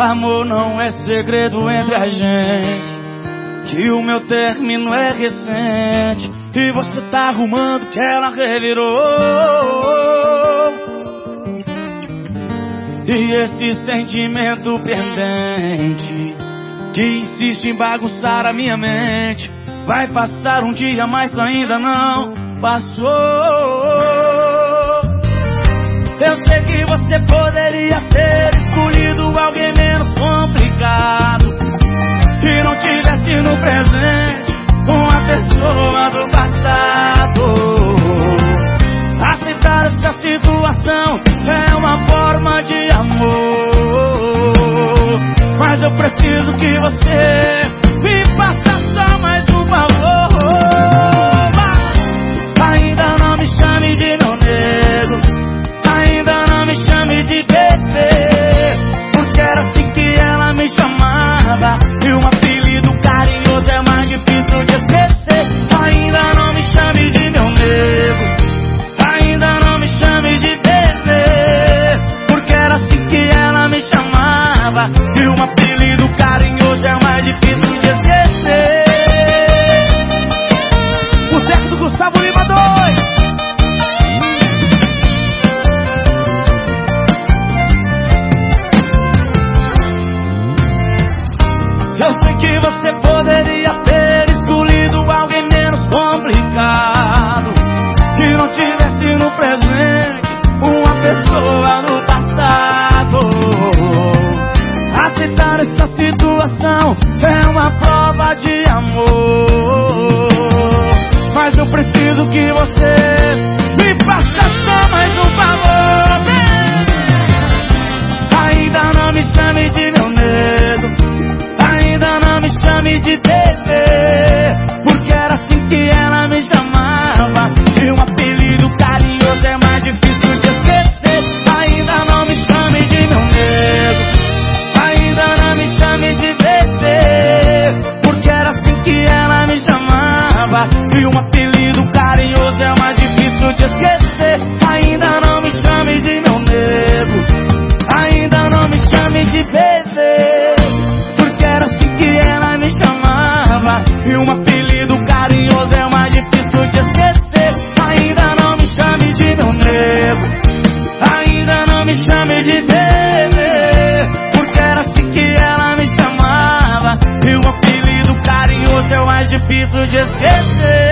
Amor não é segredo entre a gente. Que o meu término é recente. E você tá arrumando que ela revirou. E esse sentimento pendente que insiste em bagunçar a minha mente. Vai passar um dia, mas ainda não passou. Eu sei que você poderia ter escolhido. dela. E um apelido carinhoso é mais difícil de esquecer. O certo Gustavo Lima 2. Eu sei que você poderia ter escolhido alguém menos complicado. Que não tivesse e uma people just get there.